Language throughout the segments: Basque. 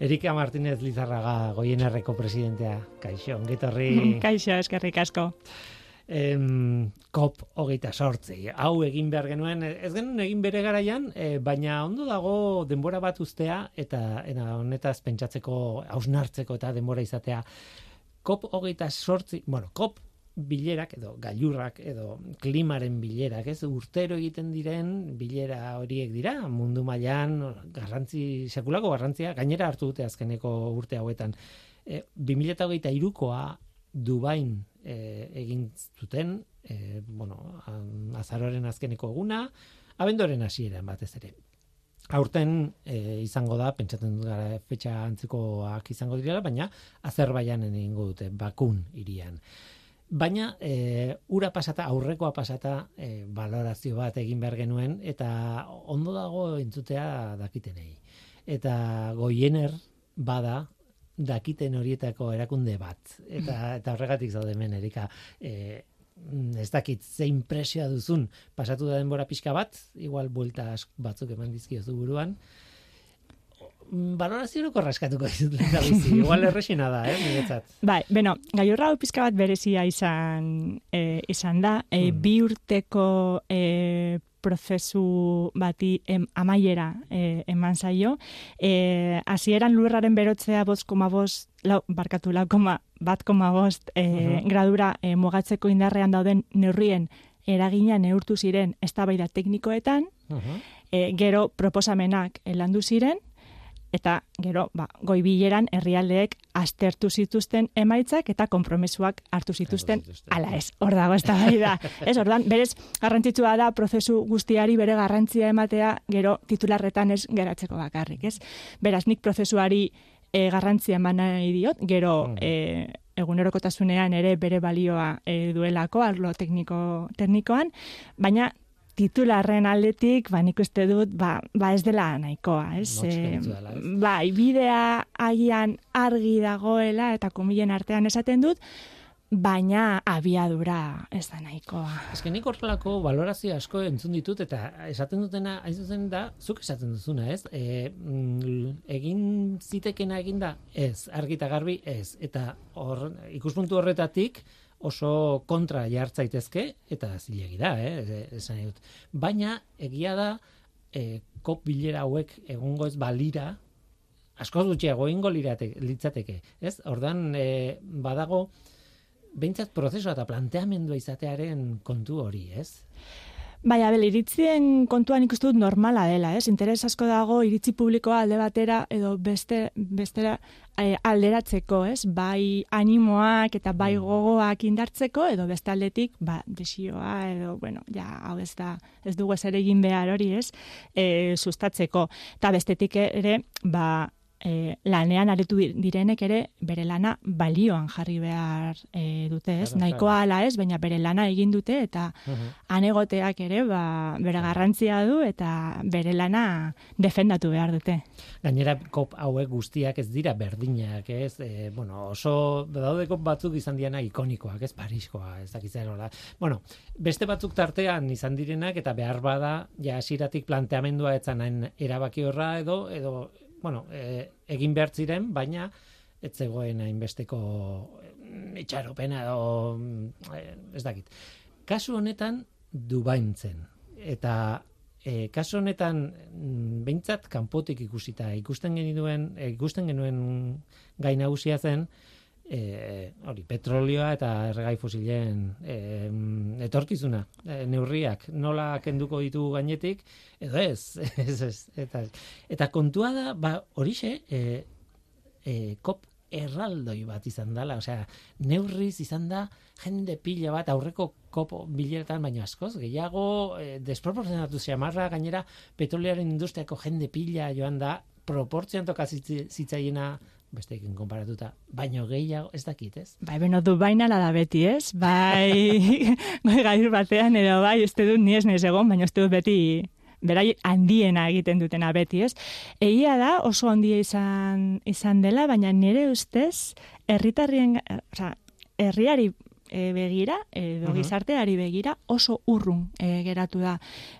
Erika Martínez Lizarraga goienerreko presidentea. Kaixo, ongetorri. Kaixo, eskerrik asko. Em, kop hogeita sortzi. Hau egin behar genuen, ez genuen egin bere garaian, e, baina ondo dago denbora bat ustea, eta eta honetaz pentsatzeko, hausnartzeko eta denbora izatea. Kop hogeita sortzi, bueno, kop bilerak edo gailurrak edo klimaren bilerak, ez urtero egiten diren bilera horiek dira mundu mailan garrantzi sekulako garrantzia gainera hartu dute azkeneko urte hauetan. E, 2023koa Dubain e, egin zuten, e, bueno, azaroren azkeneko eguna, abendoren hasieran batez ere. Aurten e, izango da, pentsatzen dut gara fetxa antzikoak izango direla, baina Azerbaianen egingo dute, Bakun irian. Baina e, ura pasata, aurrekoa pasata, e, balorazio bat egin behar genuen, eta ondo dago entzutea dakitenei. Eta goiener bada dakiten horietako erakunde bat. Eta, eta horregatik zaude hemen, Erika, e, ez dakit zein presioa duzun pasatu da denbora pixka bat, igual buelta batzuk eman dizkiozu buruan, balorazio loko raskatuko dizut bizi. Igual erresina da, eh, niretzat. Bai, bueno, gaiurra hau pizka bat berezia izan, eh, izan da, eh, mm. bi urteko eh, prozesu bati em, amaiera eh, eman zaio. Eh, hasieran lurraren berotzea bost koma bost, lau, barkatu lau koma, bat koma bost eh, gradura eh, mugatzeko indarrean dauden neurrien eragina neurtu ziren eztabaida teknikoetan, uh gero proposamenak landu ziren, eta gero ba, goi bileran herrialdeek aztertu zituzten emaitzak eta konpromesuak hartu zituzten ala ez, hor dago ez da da. ez, ordan, berez garrantzitsua da prozesu guztiari bere garrantzia ematea gero titularretan ez geratzeko bakarrik, ez? Beraz, nik prozesuari e, garrantzia eman nahi diot, gero e, egunerokotasunean ere bere balioa e, duelako, arlo tekniko, teknikoan, baina titularren aldetik, ba, nik uste dut, ba, ba ez dela nahikoa, ez? E, ba, bidea agian argi dagoela, eta komilen artean esaten dut, baina abiadura ez da nahikoa. Ez nik horrelako valorazio asko entzun ditut, eta esaten dutena, hain da, zuk esaten duzuna, ez? E, egin zitekena egin da, ez, argita garbi, ez. Eta hor, ikuspuntu horretatik, oso kontra jartzaitezke eta zilegi da, eh, esan dut. Baina egia da e, kop bilera hauek egongo ez balira asko gutxiago eingo litzateke, ez? Ordan e, badago beintzat prozesua eta planteamendua izatearen kontu hori, ez? Bai, abel, iritzien kontuan ikustu dut normala dela, ez? Interes asko dago iritzi publikoa alde batera edo beste bestera e, alderatzeko, ez? Bai animoak eta bai mm. gogoak indartzeko edo beste aldetik, ba, desioa edo, bueno, ja, hau ez da, ez dugu ez ere egin behar hori, ez? E, sustatzeko. Ta bestetik ere, ba, e, lanean aretu direnek ere bere lana balioan jarri behar e, dute, ez? Nahikoa ala ez, baina bere lana egin dute eta uh anegoteak ere ba, bere garrantzia du eta bere lana defendatu behar dute. Gainera kop hauek guztiak ez dira berdinak, ez? E, bueno, oso daude kop batzuk izan diana ikonikoak, ez Pariskoa, ez dakitzen hola. Bueno, beste batzuk tartean izan direnak eta behar bada ja hasiratik planteamendua etzan erabaki horra edo edo bueno, e, egin behar ziren, baina ez zegoen hainbesteko mm, itxaropena edo e, ez dakit. Kasu honetan dubaintzen eta e, kasu honetan mm, behintzat kanpotik ikusita ikusten genuen ikusten genuen gai nagusia zen e, hori, petrolioa eta erregai fosilen e, etorkizuna, e, neurriak, nola kenduko ditu gainetik, edo ez, ez, ez, eta, eta kontua da, ba, horixe, e, e, kop erraldoi bat izan dela, osea, neurriz izan da jende pila bat aurreko kopo bileretan baino askoz, gehiago e, desproporzionatu xamarra gainera petrolearen industriako jende pila joan da, proportzioan tokazitzaiena besteekin konparatuta, baino gehiago ez dakit, ez? Bai, beno, du baina da beti, ez? Bai, gair batean, edo bai, ez dut ni ez nez egon, baina ez dut beti berai handiena egiten dutena beti, ez? Egia da, oso handia izan, izan dela, baina nire ustez, herritarrien, o herriari e, begira, edo Mhm. gizarteari begira, oso urrun e, geratu da.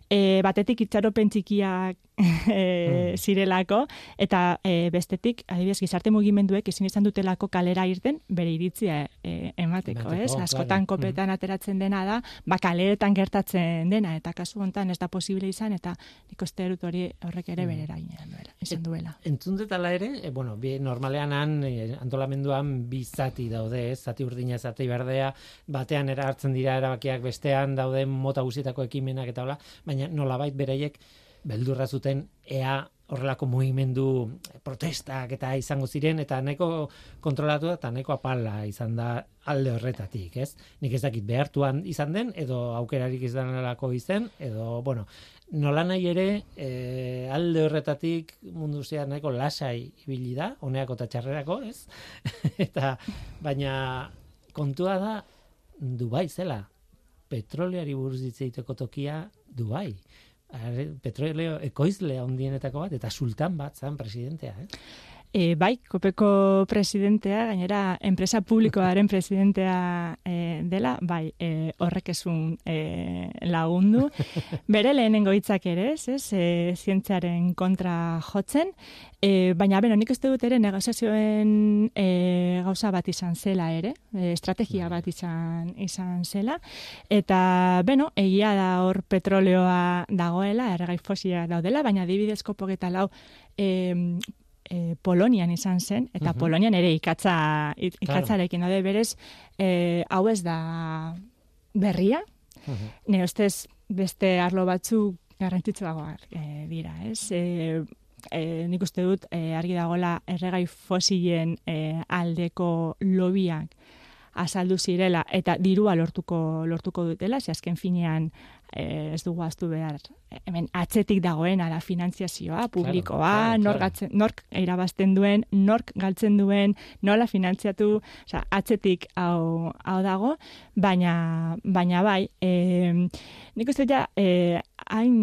E, batetik itxaropen txikiak e, Mhm. zirelako, eta e, bestetik, adibidez, gizarte mugimenduek ezin izan dutelako kalera irten bere iritzia e, emateko, ez? claro. Askotan kopetan ateratzen dena da, ba kaleretan gertatzen dena, eta kasu hontan ez da posible izan, eta nik uste dut hori horrek ere Mhm. bere duela, izan duela. Entzun dut ala ere, e, bueno, bi, normalean han, e, antolamenduan bi zati daude, ez? zati urdina, zati berdea, batean era hartzen dira erabakiak bestean dauden mota guztietako ekimenak eta hola, baina nolabait beraiek beldurra zuten ea horrelako mugimendu eh, protestak eta izango ziren eta nahiko kontrolatu eta nahiko apala izan da alde horretatik, ez? Nik ez dakit behartuan izan den edo aukerarik izan delako izen edo bueno, nola nahi ere e, alde horretatik mundu zehar nahiko lasai ibili da, honeako eta txarrerako, ez? eta baina kontua da Dubai zela. Petroleari buruz hitz egiteko tokia Dubai. Petroleo ekoizle handienetako bat eta sultan bat zan presidentea, eh? E, bai, kopeko presidentea, gainera, enpresa publikoaren presidentea e, dela, bai, e, horrek esun e, lagundu. Bere lehenengo hitzak ere, ez, ez, e, zientziaren kontra jotzen, e, baina, beno, nik uste dut ere negoziazioen e, gauza bat izan zela ere, e, estrategia bat izan, izan zela, eta, beno, egia da hor petroleoa dagoela, erregai fosia daudela, baina adibidez kopogeta lau, e, e, Polonian izan zen, eta Mhm. Polonian ere ikatza, ik- ikatzarekin daude. Berez, e, hau ez da berria, ne ustez beste arlo batzu garrantzitsuagoak e, dira, ez? E, e, nik uste dut e, argi dagola erregai fosilen e, aldeko lobiak azaldu zirela eta dirua lortuko lortuko dutela, ze azken finean ez dugu aztu behar hemen atzetik dagoena da finantziazioa publikoa, claro, nor, claro. gatzen, nork irabazten duen, nork galtzen duen, nola finantziatu, osea, atzetik hau, hau dago, baina, baina bai, e, nik uste ja, e, hain,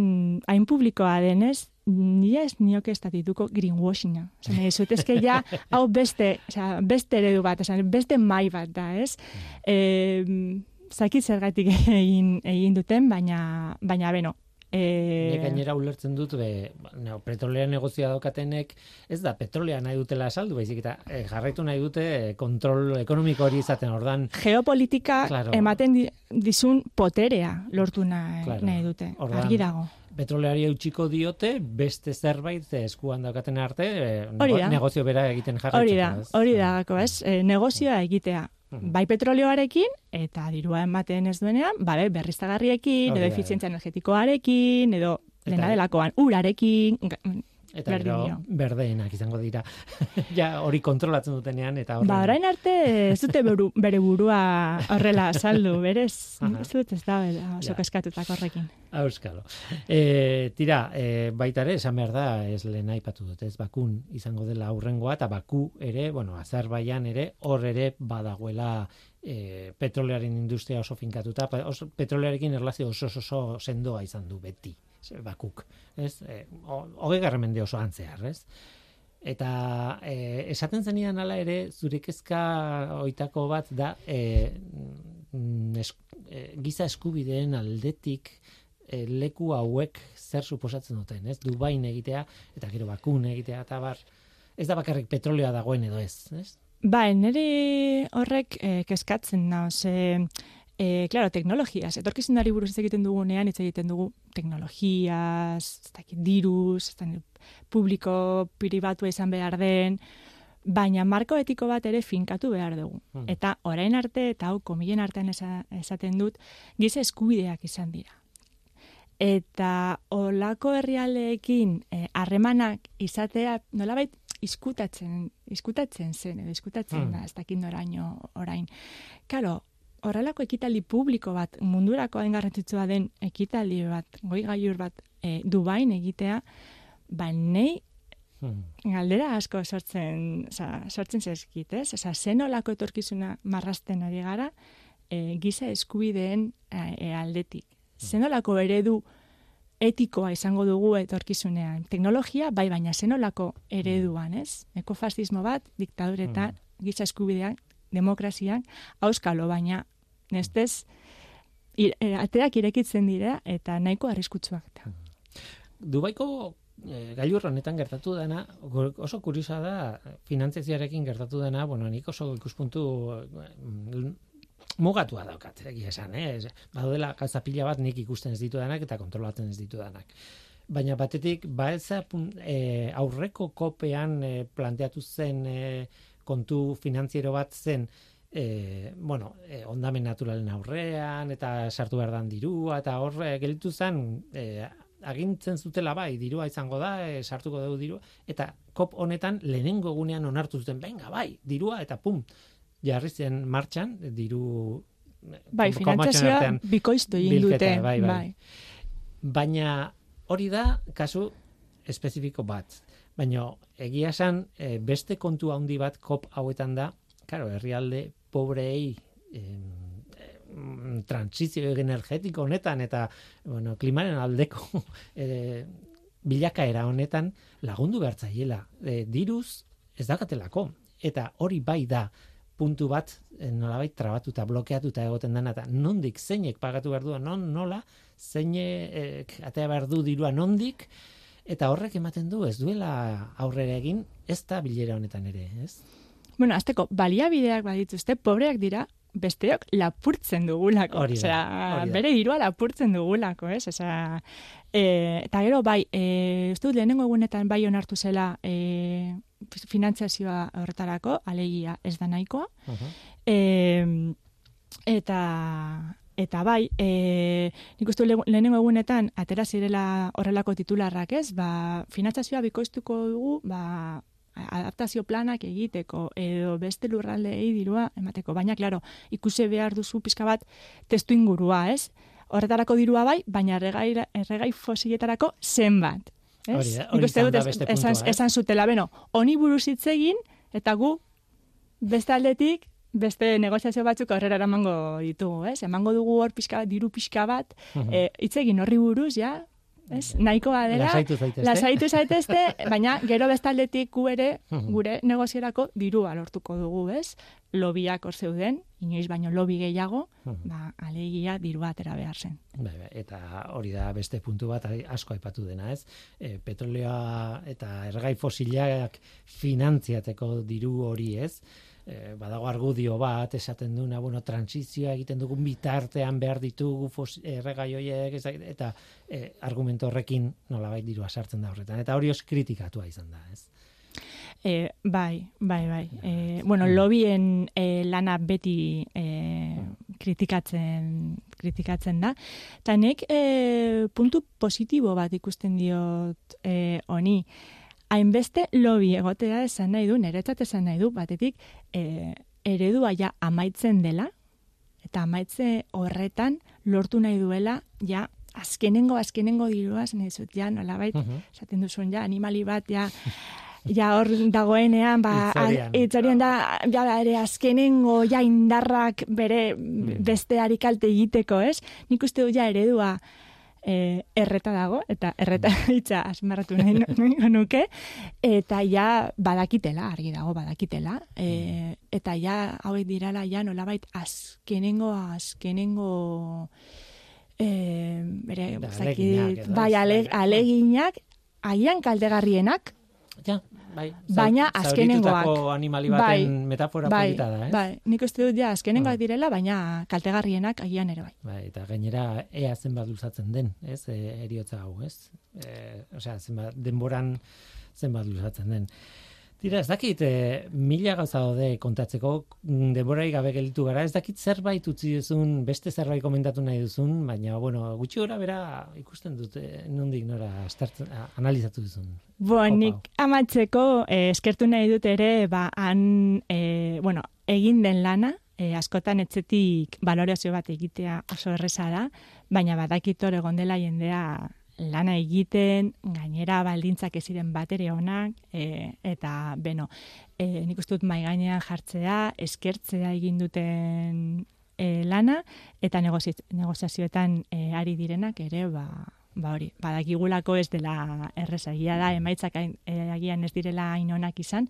hain publikoa denez, nire ez nioke estatituko greenwashinga. Nahi zuetezke ja, hau beste, osea, beste eredu bat, osea, beste mai bat da, ez? E, zakit zergatik egin, egin duten, baina, baina beno, Nik E, gainera ulertzen dut be, no, petrolea negozioa daukatenek ez da petrolea nahi dutela saldu baizik eta eh, jarraitu nahi dute eh, kontrol ekonomiko hori izaten ordan geopolitika Claro. ematen di- dizun poterea lortu nahi, Claro. nahi dute. Ordan, Argi dago. petroleari eutxiko diote beste zerbait eskuan daukaten arte Hori da. negozio bera egiten jarraitzeko. Hori da, ez? hori da, ez? E, negozioa egitea. Mhm. Bai petrolioarekin, eta dirua ematen ez duenean, babe, berriztagarriekin, Hori edo efizientzia energetikoarekin, edo dena delakoan, urarekin, Eta gero berdeenak izango dira. ja hori kontrolatzen dutenean eta horren. Ba, orain arte ez dute buru, bere burua horrela saldu, berez, ez dut ez da oso Ja. keskatutako horrekin. Auskalo. E, tira, e, baita ere, esan behar da, ez lehen aipatu dut, ez bakun izango dela aurrengoa, eta baku ere, bueno, Azerbaian ere, hor ere badagoela e, petrolearen industria oso finkatuta, oso, petrolearekin erlazio oso oso, oso sendoa izan du beti, bakuk, ez? E, ho- hogei garren mende oso antzear, ez? Eta e, esaten zenian hala ere, zure kezka oitako bat da, e, mm, es, e, giza eskubideen aldetik e, leku hauek zer suposatzen duten, ez? Dubain egitea eta gero bakun egitea eta bar. Ez da bakarrik petrolioa dagoen edo ez, ez? Ba, nire horrek eh, kezkatzen nao, ze, eh, claro, teknologiaz, etorkizunari buruz hitz egiten dugunean, hitz egiten dugu teknologiaz, ez dakit, diruz, ez dakit, publiko, pribatua izan behar den, baina marko etiko bat ere finkatu behar dugu. Hmm. Eta orain arte, eta hau komilen artean esa- esaten dut, giza eskubideak izan dira. Eta olako herrialdeekin eh, harremanak izatea nolabait iskutatzen, iskutatzen zen, edo iskutatzen Hmm. da, ez dakit noraino orain. Karo, horrelako ekitaldi publiko bat, mundurako hain garrantzitsua den ekitaldi bat, goi gaiur bat, e, Dubain egitea, ba nei Hmm. galdera asko sortzen, oza, sortzen zezkit, ez? Oza, zen olako etorkizuna marrasten ari gara, e, giza eskubideen e, aldetik. Zen olako eredu etikoa izango dugu etorkizunean. Teknologia, bai, baina zen olako ereduan, ez? Ekofasismo bat, diktaduretan, giza eskubideak, demokraziak, auskalo, baina Nestez, ir, e, ateak irekitzen dira eta nahiko arriskutsuak da. Dubaiko e, gailur honetan gertatu dena, oso kuriosa da, finantziarekin gertatu dena, bueno, nik oso ikuspuntu mm, mugatua daukat, egia esan, eh? Badela gauza pila bat nik ikusten ez ditu denak eta kontrolatzen ez ditu denak. Baina batetik, ba ez e, aurreko kopean e, planteatu zen e, kontu finantziero bat zen, e, bueno, e, ondamen naturalen aurrean, eta sartu behar dan dirua, eta horre gelitu zen, e, agintzen zutela bai, dirua izango da, e, sartuko dugu dirua, eta kop honetan lehenengo gunean onartu zuten, venga bai, dirua, eta pum, jarri zen martxan, diru... Bai, finantzazioa bikoiztu egin dute. Bai, bai. bai. Baina hori da, kasu espezifiko bat. Baina egia esan, e, beste kontu handi bat kop hauetan da, karo, herrialde pobrei transizio energetiko honetan eta bueno, klimaren aldeko e, bilakaera honetan lagundu bertzaiela. E, diruz ez dakatelako. Eta hori bai da puntu bat e, nolabait trabatuta, blokeatuta egoten dena eta nondik zeinek pagatu behar du, non, nola, zeinek atea behar du dirua nondik, eta horrek ematen du ez duela aurrera egin, ez da bilera honetan ere, ez? Bueno, azteko, baliabideak badituzte, pobreak dira, besteok lapurtzen dugulako. Hori da, Osea, bere dirua lapurtzen dugulako, ez? Osea, e, eta gero, bai, e, ez dut lehenengo egunetan bai onartu zela e, finantziazioa horretarako, alegia ez da nahikoa. Uh eta eta bai, e, nik uste lehenengo egunetan atera zirela horrelako titularrak, ez? Ba, finantziazioa bikoiztuko dugu, ba, adaptazio planak egiteko edo beste lurraldeei dirua emateko. Baina, klaro, ikuse behar duzu pizka bat testu ingurua, ez? Horretarako dirua bai, baina erregai, erregai fosiletarako zenbat. Ez? Hori, hori beste esan, puntua, esan zutela, beno, honi buruz hitz egin, eta gu beste aldetik beste negoziazio batzuk aurrera eramango ditugu, ez? Emango dugu hor pixka bat, diru pixka bat, uh -huh. e, hitz egin horri buruz, ja, ez? Nahikoa dela. Lasaitu zaitezte. Lasaitu zaitezte, baina gero bestaldetik gu ere gure negozierako dirua lortuko dugu, ez? Lobiak hor zeuden, inoiz baino lobi gehiago, ba, alegia dirua atera behar zen. Bai, bai, eta hori da beste puntu bat asko aipatu dena, ez? E, petrolea eta ergai fosilak finantziateko diru hori, ez? E, badago argudio bat esaten duna bueno transizioa egiten dugun bitartean behar ditugu erregai hoiek eta e, argumento horrekin nolabait dirua sartzen da horretan. Eta hori os kritikatua izan da ez? E, bai, bai, bai. E, bueno, lobien e, lana beti e, kritikatzen, kritikatzen da. Eta nek e, puntu positibo bat ikusten diot e, honi hainbeste lobi egotea esan nahi du, niretzat esan nahi du, batetik e, eredua ja amaitzen dela, eta amaitze horretan lortu nahi duela, ja, azkenengo, azkenengo diruaz, nahi zut, ja, nolabait, uh esaten duzun, ja, animali bat, ja, ja hor dagoenean, ba, itzorian da, ja, ere azkenengo, ja, indarrak bere mm. besteari kalte egiteko, ez? Nik uste du, ja, eredua, e, erreta dago, eta erreta mm. hitza asmarratu nahi nuke, eta ja badakitela, argi dago badakitela, e, eta ja hauek dirala ja nolabait azkenengo, azkenengo e, bere, zakit, bai, aleginak, agian kaldegarrienak, ja, bai. Baina azkenengoak. animali baten bai, metafora bai, polita da, eh? Bai, nik uste dut ja azkenengoak bai. direla, baina kaltegarrienak agian ere bai. Bai, eta gainera ea zenbat luzatzen den, ez? E, eriotza hau, ez? E, osea, zenbat denboran zenbat luzatzen den. Tira, ez dakit, e, mila gauza daude kontatzeko, mm, denborai gabe gelitu gara, ez dakit zerbait utzi duzun, beste zerbait komentatu nahi duzun, baina, bueno, gutxi gora bera ikusten dute, nondik nora startzen, analizatu duzun. Bo, nik amatzeko, eh, eskertu nahi dut ere, ba, han, eh, bueno, egin den lana, eh, askotan etzetik balorazio bat egitea oso erreza da, baina badakitore gondela jendea lana egiten, gainera baldintzak ez ziren batere onak, e, eta, beno, e, nik uste dut mai gainean jartzea, eskertzea egin duten e, lana, eta negoziazioetan e, ari direnak ere, ba, ba hori, badakigulako ez dela errezagia da, emaitzak e, agian ez direla inonak izan,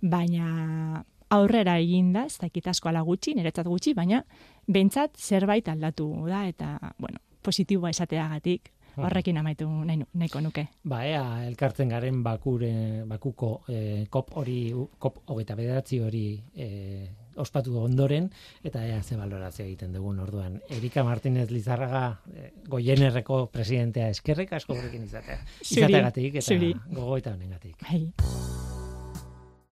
baina aurrera egin da, ez dakit asko ala gutxi, niretzat gutxi, baina bentsat zerbait aldatu da, eta, bueno, positiboa esateagatik. Horrekin amaitu nahi, nahiko nuke. Ba, ea, elkartzen garen bakure, bakuko eh, kop hori, kop hogeita bederatzi hori eh, ospatu ondoren, eta ea ze balorazio egiten dugun orduan. Erika Martinez Lizarraga eh, goienerreko presidentea eskerrik asko horrekin izatea. Izateagatik eta gogoita honengatik. Bai.